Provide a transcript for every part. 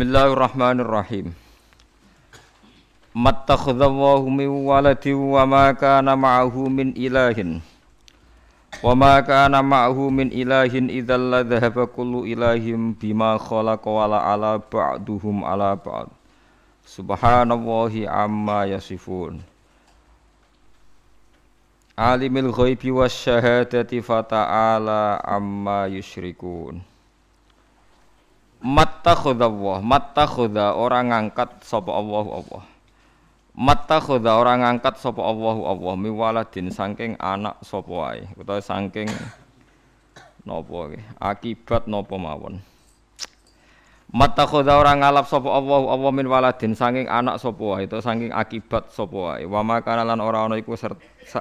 Bismillahirrahmanirrahim. Mattakhadallahu min waladin wa ma kana ma'ahu min ilahin. Wa ma kana ma'ahu min ilahin idzal la kullu ilahin bima khalaqa wa la ala ba'duhum ala ba'd. Subhanallahi amma yasifun. Alimul ghaibi wasyahadati fata'ala amma yusyrikun. Mattakhadallah, mattakhadha orang ngangkat sapa Allah Allah. Mattakhadha orang ngangkat sapa Allah Allah miwaladin saking anak sapa wae utawa saking napa akibat napa mawon. Mattakhadha orang ngalap sapa Allah Allah min waladin saking anak sapa wae utawa saking akibat sapa wae. Wa makana lan ora ana iku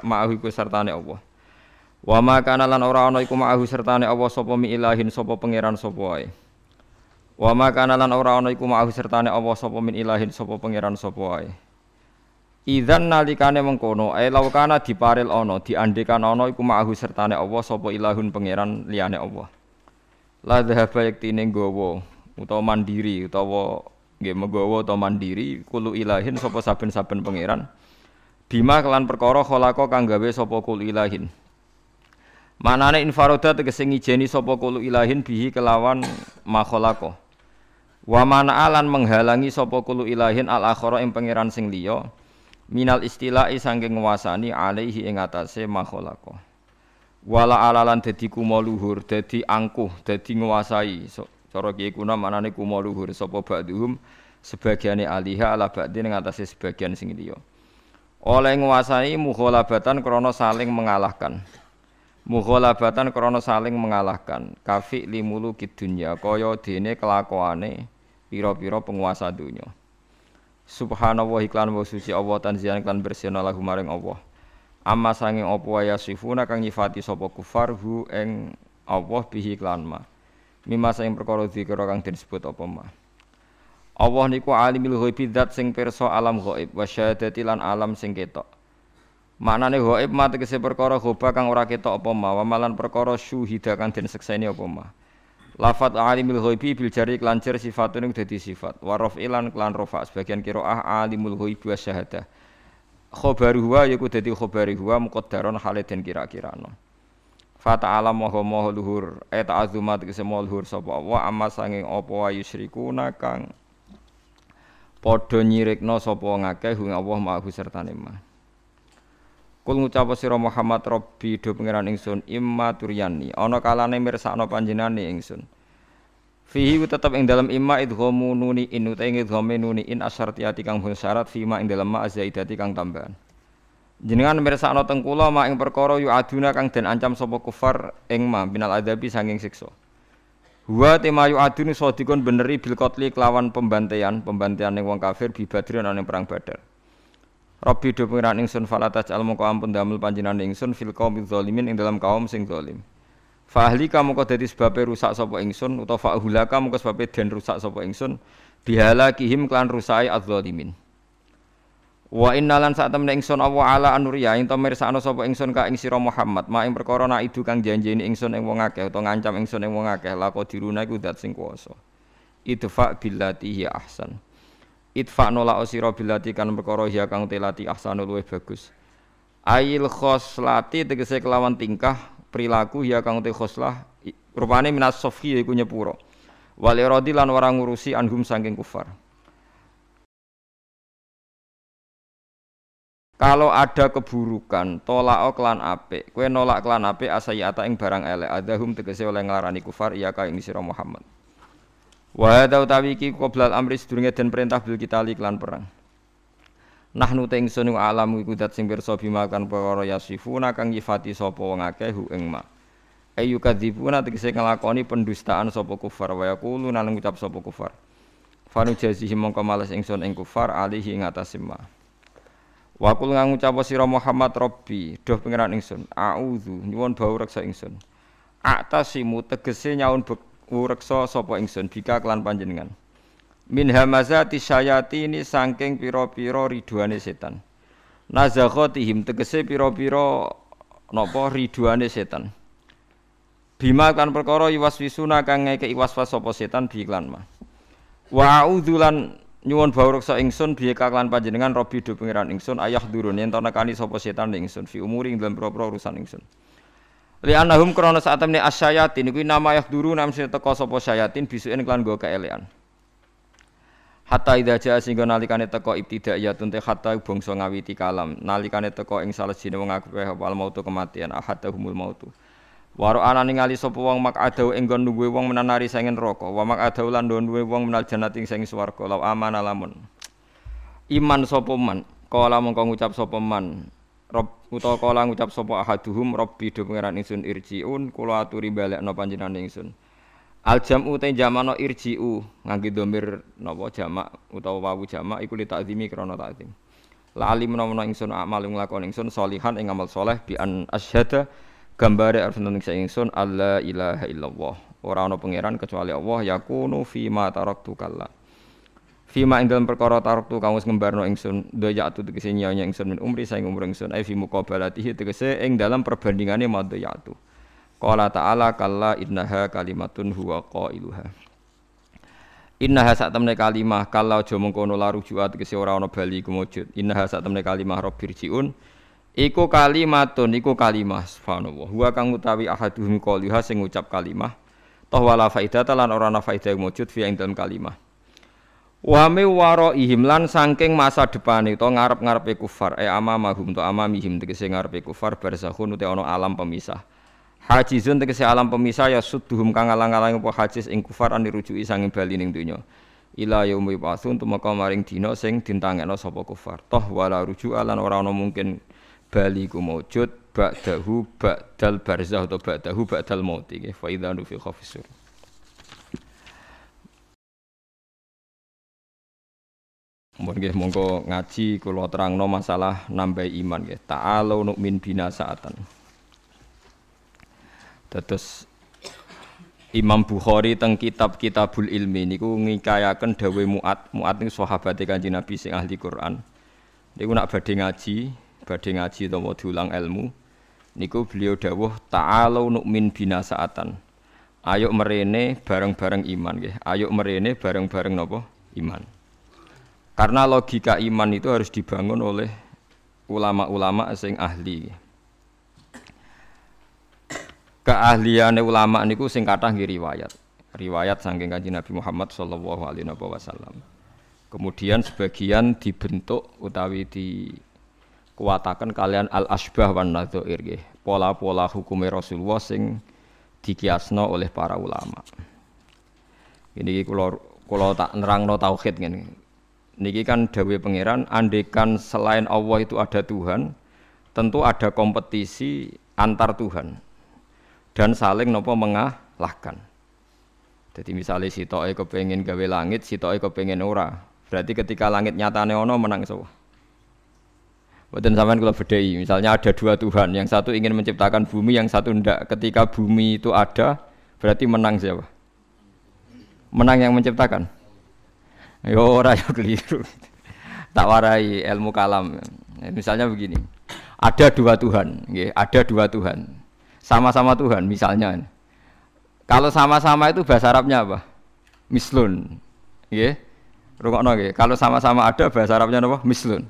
ma'ahu iku sertane Allah. Wa makana lan ora ana iku ma'ahu sertane Allah sapa mi ilahin sapa pangeran sapa wae. Wa ma kana lan ora ana iku ma'ahu sertane Allah sapa min ilahin sapa pangeran sapa wae. Idzan nalikane mengkono ae laukana diparil ana diandekan ana iku ma'ahu sertane Allah sapa ilahun pangeran liyane Allah. La dhahaba yektine nggawa utawa mandiri utawa nggih menggawa utawa mandiri kulu ilahin sapa saben-saben pangeran. Bima kelan perkara khalaqa kang gawe sapa kulu ilahin. Manane infaroda tegese ngijeni sapa kulu ilahin bihi kelawan makhalaqa. Wa mana alan menghalangi sapa kulu ilahin al akhara ing pangeran sing liya minal istilai saking nguasani alaihi ing atase makhalaqa. Wala alalan dadi kuma luhur, dadi angkuh, dadi nguasai. So, cara kiye kuna manane kuma luhur sapa ba'dhum sebagiane aliha ala ba'di ing atase sebagian sing liya. Oleh nguasani mukhalabatan krana saling mengalahkan. Mukhalabatan krana saling mengalahkan. Kafi limulu kidunya kaya dene kelakuane pira-pira penguasa dunia. Subhanallah iklan wa suci Allah tanzian iklan bersihna lahu maring Allah. Amma sanging apa ya sifuna kang nyifati sapa kufar hu ing Allah bihi iklan ma. Mima sing perkara zikra kang disebut apa ma. Allah niku alimul ghaibi zat sing pirsa alam ghaib wa syahadati lan alam sing ketok. Maknane ghaib mate kese perkara ghoba kang ora ketok apa ma, wa malan perkara syuhida kang den sekseni apa ma. Lafat alimul ghaibi bil jari kelancir sifatun ing dadi sifat. Wa kelan rafa sebagian qiraah alimul ghaibi wa syahadah. Khabaru huwa yaiku dadi khabari huwa muqaddaron hale den kira-kirano. Fata alam moho moho luhur et azumat kese moho luhur sapa Allah amma sanging apa wa yusyrikuna kang padha nyirikna sapa ngakeh ing Allah ma'hu sertane mah. Kul ngucap sira Muhammad Rabbi do pangeran ingsun imma turyani ana kalane mirsakno panjenengane ingsun. Fihi tetep ing dalam imma idghamu nuni in utahe idghame nuni in asyartiyati kang syarat fima ing dalam ma azaidati kang tambahan. Jenengan mirsakno teng kula ma ing perkara yu aduna kang den ancam sapa kufar ing ma binal adabi sanging siksa. Wa tema yu adun sadikun beneri bil qatli kelawan pembantaian, pembantaian ning wong kafir bi badrin ana perang badar. Rabbi do pengiran ingsun fala tajal mongko ampun damel panjenengan ingsun fil qaumil zalimin ing dalam kaum sing zalim. Fa ahli kamu kok dadi sebabe rusak sapa ingsun utawa fa ahulaka mongko sebabe den rusak sapa ingsun bihalakihim klan rusai az-zalimin. Wa innalan saat temen ingsun Allah ala anuriya ing to mirsakno sapa ingsun ka ing sira Muhammad ma ing perkara nak idu kang janjeni ingsun ing wong akeh utawa ngancam ingsun ing wong akeh lako diruna iku dat sing kuwasa. Idfa billati hi ahsan. Itfa nola osiro bilati kan perkara ya kang telati ahsanu luwih bagus. Ail khoslati tegese kelawan tingkah perilaku ya kang te khoslah rupane minas sofi iku nyepuro. Wal iradi lan ora ngurusi anhum saking kufar. Kalau ada keburukan, tolak klan apik, kue nolak klan apik asayata ing barang elek, adahum tegese oleh nglarani kufar iya ka ing Muhammad. Wa hadza utawi iki qoblal amri sedurunge den perintah bil kita iklan perang. Nahnu te ingsun alam iku dat sing pirsa bima kan perkara yasifuna kang nyifati sapa wong akeh hu ing ma. Ayu kadzibuna tegese nglakoni pendustaan sapa kufar wa yaqulu nang ngucap sapa kufar. Fanu jazihi mongko males ingsun ing kufar alihi ing atase ma. Wa kul ngucap sira Muhammad Rabbi, doh pangeran ingsun, auzu nyuwun bau reksa ingsun. Atasimu tegese nyaun ureksa sapa ingsun bika kelan panjenengan. Min hamazati syayatini saking pira-pira ridwane setan. Nazakhatihim tegese pira-pira napa ridwane setan. Bima kan perkara iwaswisuna kang ngeke iwaswas sapa setan bi iklan mah. Wa a'udzulan nyuwun bawruksa ingsun biye kaklan panjenengan robi do pangeran ingsun ayah durun yen to nekani sapa setan ingsun fi umuri ing propro urusan ingsun. Li anahum krana saat temne asyayatin kuwi nama ayah duru nam sing teka sapa syayatin bisuken klan go keelean. Hatta idza jaa singgo nalikane teka ibtidaiyatun te hatta bangsa ngawiti kalam nalikane teka ing salejine wong akeh wal mautu kematian ahadahumul mautu. Waro ana ningali sapa wong mak adau ing nggon duwe wong menanari sangen neraka, wa mak adau lan duwe wong menal jannati ing swarga, law aman lamun. Iman sapa man, kala mengko ngucap sapa man, Rob utawa kala ngucap sapa ahaduhum Rabbi do pangeran ingsun irjiun kula aturi balekno panjenengan ingsun. Al jam'u te jamano irji'u ngangge domir napa jamak utawa wawu jamak iku li takzimi krana takzim. La alim menawa ingsun amal nglakoni ingsun salihan ing amal saleh bi an asyhada gambare arep nang ingsun alla ilaha illallah ora ana pangeran kecuali Allah yakunu fi ma taraktu kalla fi ma ing dalem perkara taraktu kang wis ngembarno ingsun daya atu tegese nyanya ingsun min umri saing umur ingsun ai fi muqabalatihi tegese ing dalam perbandingane madya atu qala ta'ala kalla innaha kalimatun huwa qailuha Innaha sak temne kalimah kalla aja mengkono la rujuat tegese ora ana bali kumujud innaha sak temne kalimah rabbirjiun Iku kalimatun iku kalimah subhanallah. Wa kang utawi ahaduhum qaliha sing ngucap kalimah. Toh wala faidata lan ora ana faidah fi ing dalam kalimah. Wa mi ihim lan saking masa depan itu ngarep-ngarepe kufar e amamahum to amamihim tegese ngarepe kufar barzakhun uti ana alam pemisah. Hajizun tegese alam pemisah ya sudduhum kang alang-alang apa hajiz ing kufar an dirujuki sanging bali ning donya. Ila yaumi basun tumeka maring dina sing dintangekno sapa kufar. Toh wala rujuk lan ora ana mungkin bali ku maujud ba'dahu ba'dal barzah atau ba'dahu ba'dal maut iki fa idza nu fi Mohon nggih monggo ngaji kula terangno masalah nambah iman nggih. Ta'alu nu'min bina saatan. Terus Imam Bukhari teng kitab Kitabul Ilmi niku ngikayaken dawuh Muat. Muat niku sahabate Kanjeng Nabi sing ahli Quran. Niku nak badhe ngaji, badhe ngaji utawa diulang ilmu niku beliau dawuh ta'alu nu'min bina saatan ayo merene bareng-bareng iman nggih ayo merene bareng-bareng napa iman karena logika iman itu harus dibangun oleh ulama-ulama sing ahli. Keahlian ulama niku sing kathah nggih riwayat. Riwayat saking kanjeng Nabi Muhammad sallallahu alaihi wasallam. Kemudian sebagian dibentuk utawi di kuatakan kalian al asbah wan nadzair pola-pola hukum Rasulullah sing dikiasno oleh para ulama. Ini kalau kalau tak nerangno tauhid ngene niki kan dawe pangeran andekan selain Allah itu ada Tuhan tentu ada kompetisi antar Tuhan dan saling nopo mengalahkan jadi misalnya si toy kepengen gawe langit si toy kepengen ora berarti ketika langit nyatane ono menang semua zaman kalau bedai, misalnya ada dua Tuhan, yang satu ingin menciptakan bumi, yang satu tidak. Ketika bumi itu ada, berarti menang siapa? Menang yang menciptakan. Yo ora yo keliru. Tak warai ilmu kalam. Misalnya begini, ada dua Tuhan, ada dua Tuhan, sama-sama Tuhan. Misalnya, kalau sama-sama itu bahasa Arabnya apa? Mislun, ya. Rungokno Kalau sama-sama ada bahasa Arabnya apa? Mislun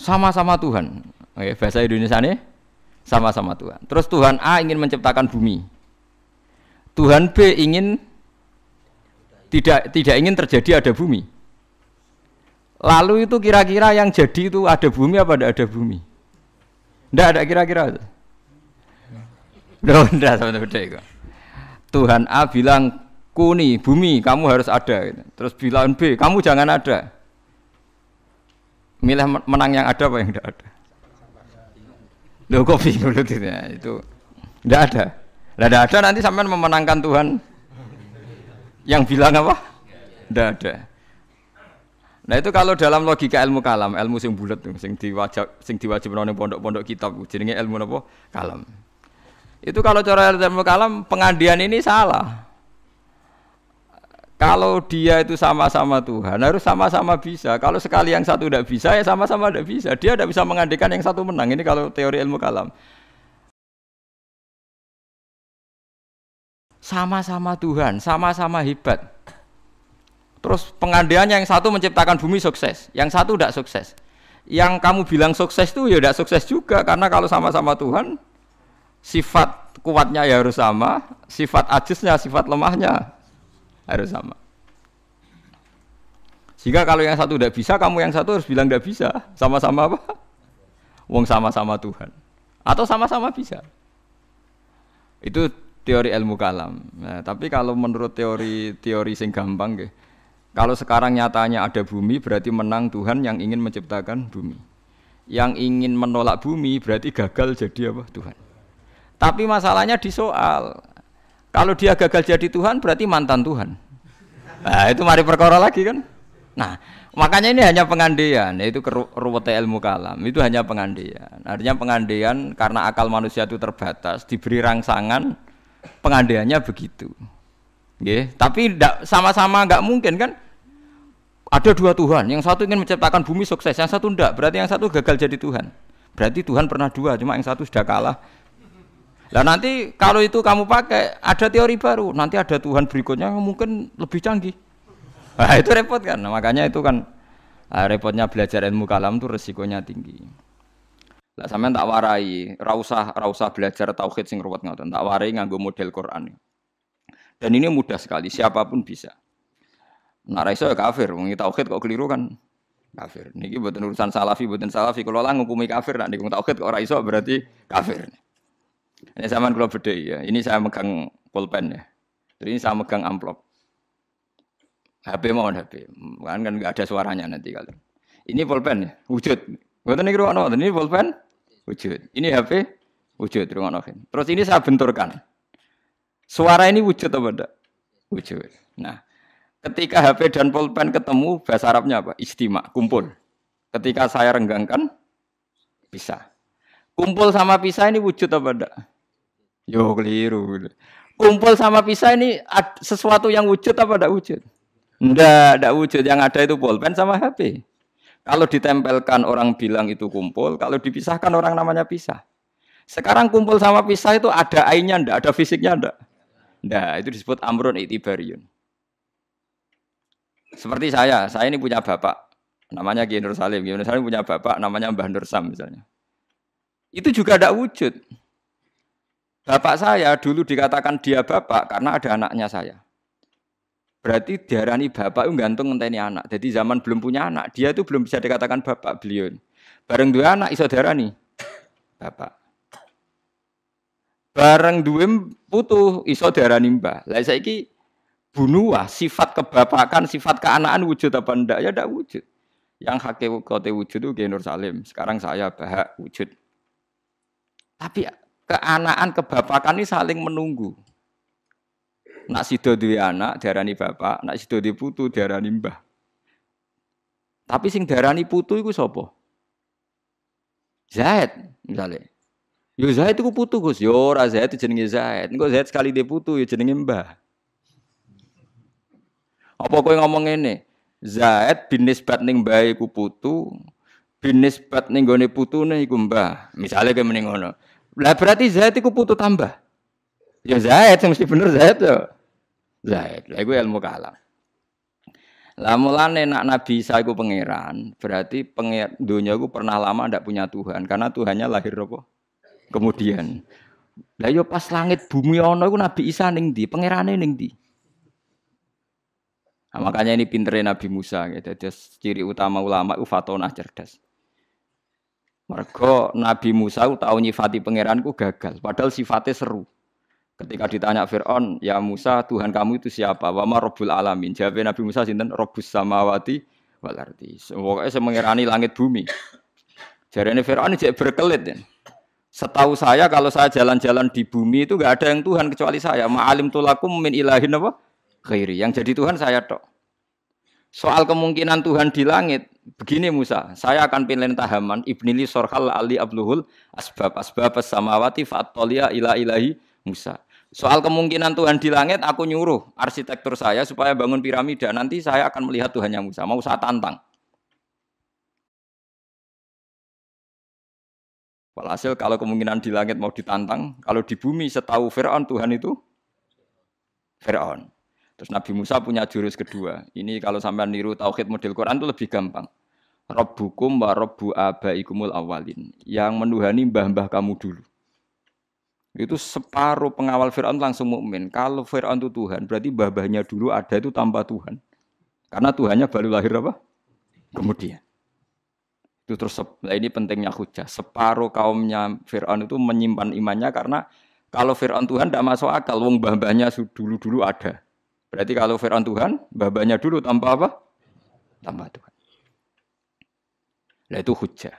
sama-sama Tuhan. Oke, bahasa Indonesia ini sama-sama Tuhan. Terus Tuhan A ingin menciptakan bumi. Tuhan B ingin tidak tidak ingin terjadi ada bumi. Lalu itu kira-kira yang jadi itu ada bumi apa tidak ada bumi? Tidak ada kira-kira. Tidak beda Tuhan A bilang kuni bumi kamu harus ada. Terus bilang B kamu jangan ada milih menang yang ada apa yang tidak ada Loh kok bingung gitu ya itu tidak ada tidak ada nanti sampai memenangkan Tuhan yang bilang apa tidak ada Nah itu kalau dalam logika ilmu kalam, ilmu sing bulat sing diwajib, sing diwajib pondok-pondok kitab, jadinya ilmu apa? Kalam. Itu kalau cara ilmu kalam pengandian ini salah. Kalau dia itu sama-sama Tuhan, harus sama-sama bisa. Kalau sekali yang satu tidak bisa, ya sama-sama tidak bisa. Dia tidak bisa mengandikan yang satu menang. Ini kalau teori ilmu kalam. Sama-sama Tuhan, sama-sama hebat. Terus pengandaiannya yang satu menciptakan bumi sukses, yang satu tidak sukses. Yang kamu bilang sukses itu ya tidak sukses juga karena kalau sama-sama Tuhan sifat kuatnya ya harus sama, sifat ajisnya, sifat lemahnya harus sama. Sehingga kalau yang satu tidak bisa, kamu yang satu harus bilang tidak bisa. Sama-sama apa? Wong sama-sama Tuhan. Atau sama-sama bisa. Itu teori ilmu kalam. Nah, tapi kalau menurut teori teori sing gampang, kalau sekarang nyatanya ada bumi berarti menang Tuhan yang ingin menciptakan bumi. Yang ingin menolak bumi berarti gagal jadi apa? Tuhan. Tapi masalahnya di soal. Kalau dia gagal jadi Tuhan berarti mantan Tuhan. Nah, itu mari perkara lagi kan. Nah, makanya ini hanya pengandaian, yaitu ruwet ilmu kalam. Itu hanya pengandaian. Artinya pengandaian karena akal manusia itu terbatas, diberi rangsangan pengandaiannya begitu. Yeah. Tapi sama-sama nggak mungkin kan? Ada dua Tuhan, yang satu ingin menciptakan bumi sukses, yang satu enggak. Berarti yang satu gagal jadi Tuhan. Berarti Tuhan pernah dua, cuma yang satu sudah kalah. Nah nanti kalau itu kamu pakai, ada teori baru. Nanti ada Tuhan berikutnya mungkin lebih canggih. Nah itu repot kan. Makanya itu kan nah, repotnya belajar ilmu kalam itu resikonya tinggi. Lah sampean tak warai, rausah rausah belajar tauhid sing ruwet ngoten, tak warai nganggo model Quran. Dan ini mudah sekali, siapa pun bisa. Nah, raiso ya kafir, wong tauhid kok keliru kan kafir. Niki buatan urusan salafi, buatan salafi. Kalau lah ngukumi kafir, nak niku tauhid kok raiso berarti kafir. Ini sama kalau beda ya. Ini saya megang pulpen ya. Jadi ini saya megang amplop. HP mau HP, kan kan nggak ada suaranya nanti kalian. Ini pulpen ya, wujud. Buatan nih ruang ini pulpen, wujud. Ini HP, wujud ruang Terus ini saya benturkan. Suara ini wujud atau tidak? Wujud. Nah, Ketika HP dan pulpen ketemu, bahasa Arabnya apa? Istimak, kumpul. Ketika saya renggangkan, bisa. Kumpul sama pisah ini wujud apa enggak? Yo keliru. Kumpul sama pisah ini sesuatu yang wujud apa enggak wujud? Enggak, enggak wujud. Yang ada itu pulpen sama HP. Kalau ditempelkan orang bilang itu kumpul, kalau dipisahkan orang namanya pisah. Sekarang kumpul sama pisah itu ada ainnya enggak, ada fisiknya enggak? Enggak, itu disebut amrun itibariun. Seperti saya, saya ini punya bapak, namanya Kiai Nur Salim. Kiai Nur Salim punya bapak, namanya Mbah Nur Sam misalnya. Itu juga tidak wujud. Bapak saya dulu dikatakan dia bapak karena ada anaknya saya. Berarti diarani bapak itu gantung ngenteni anak. Jadi zaman belum punya anak, dia itu belum bisa dikatakan bapak beliau. Bareng dua anak iso diarani bapak. Bareng dua putu iso diarani mbah. Lah saiki bunuah, sifat kebapakan, sifat keanaan wujud apa ndak? Ya ndak wujud. Yang hakikote wujud itu Nur Salim. Sekarang saya bahak wujud. Tapi keanaan kebapakan ini saling menunggu. Nak sido duwe anak diarani bapak, nak sido duwe putu diarani mbah. Tapi sing diarani putu iku sapa? Zaid misalnya. Yo Zaid iku putu Gus. Yo ora Zaid jenenge Zaid. Engko Zaid sekali dia putu ya jenenge mbah. Apa kowe ngomong ini? Zaid bin nisbat ning mbahe iku putu, bin nisbat ning gone putune iku mbah. Misale kowe mending ngono. Lah berarti Zaid iku putu tambah. Ya Zaid mesti bener Zaid ya. Zaid. Lah iku ilmu kalam. Lah mulane nak Nabi Isa iku pangeran, berarti dunia iku pernah lama ndak punya Tuhan karena Tuhannya lahir apa? Kemudian. Lah yo pas langit bumi ana iku Nabi Isa ning ndi? Pangerane ning ndi? Nah, makanya ini pinternya Nabi Musa gitu. Jadi ciri utama ulama itu fatonah cerdas. Mergo Nabi Musa tahu nyifati pangeranku gagal, padahal sifatnya seru. Ketika ditanya Fir'aun, ya Musa, Tuhan kamu itu siapa? Wama Rabbul Alamin. Jawabnya Nabi Musa, sinten Rabbus Samawati wal ardi. Pokoknya saya mengirani langit bumi. Jadi ini Fir'aun ini berkelit. Ya. Setahu saya kalau saya jalan-jalan di bumi itu gak ada yang Tuhan kecuali saya. Ma'alim tulakum min ilahin apa? khairi. Yang jadi Tuhan saya tok. Soal kemungkinan Tuhan di langit, begini Musa, saya akan pilih tahaman ibnili sorhal ali abluhul asbab asbab samawati fatolia ila ilahi Musa. Soal kemungkinan Tuhan di langit, aku nyuruh arsitektur saya supaya bangun piramida. Nanti saya akan melihat Tuhannya Musa. Mau saya tantang. Walhasil kalau kemungkinan di langit mau ditantang, kalau di bumi setahu Fir'aun Tuhan itu Fir'aun. Terus Nabi Musa punya jurus kedua. Ini kalau sampai niru tauhid model Quran itu lebih gampang. Rabbukum wa rabbu abaikumul awalin. Yang menuhani mbah-mbah kamu dulu. Itu separuh pengawal Fir'aun langsung mukmin. Kalau Fir'aun itu Tuhan, berarti mbah-mbahnya dulu ada itu tanpa Tuhan. Karena Tuhannya baru lahir apa? Kemudian. Itu terus, nah ini pentingnya hujah. Separuh kaumnya Fir'aun itu menyimpan imannya karena kalau Fir'aun Tuhan tidak masuk akal. Wong mbah-mbahnya dulu-dulu ada. Berarti kalau Fir'aun Tuhan, mbah-mbahnya dulu tanpa apa? Tanpa Tuhan. Nah itu hujah.